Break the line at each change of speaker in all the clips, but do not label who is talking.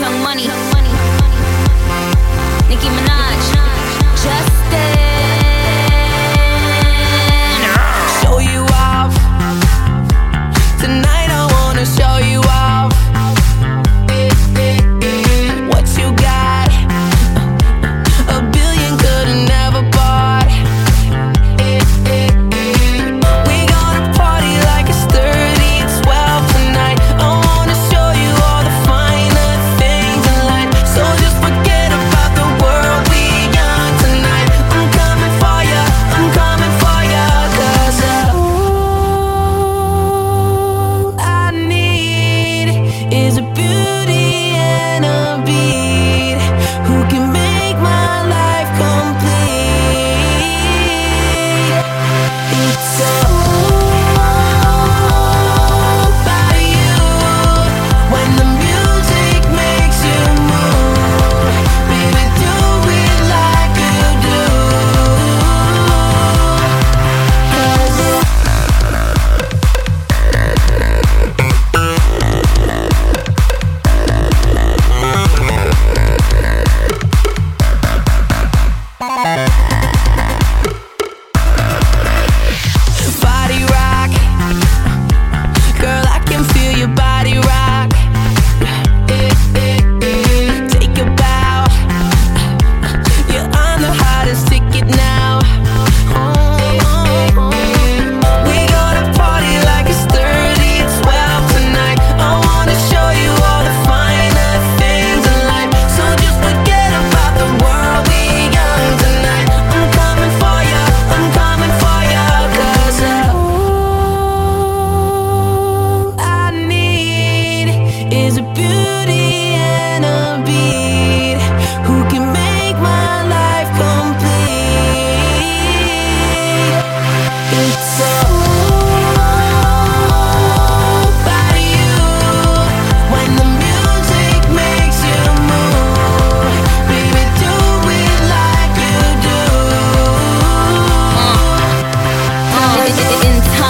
Young Money, Nicki Minaj, Justin.
is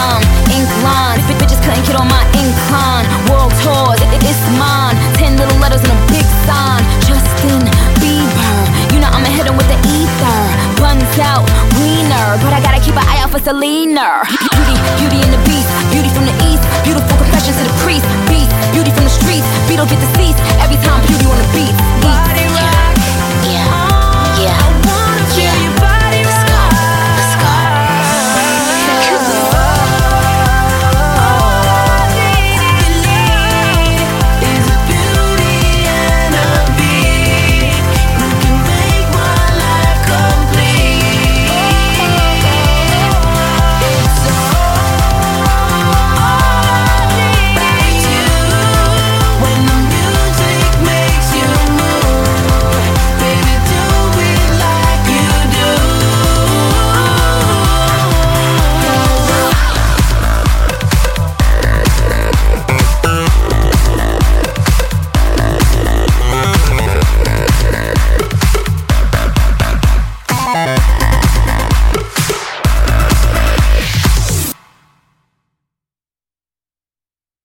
dumb. Ink line, bitch bitches couldn't get on my incline. World tours, it, it, it's mine. Ten little letters and a big sign. Justin Bieber, you know I'ma hit him with the ether. Buns out, wiener, but I gotta keep an eye out for Selena. Beauty, beauty and the beast, beauty from the east, beautiful confessions to the priest, beast, beauty from the streets, beetle get deceased. Every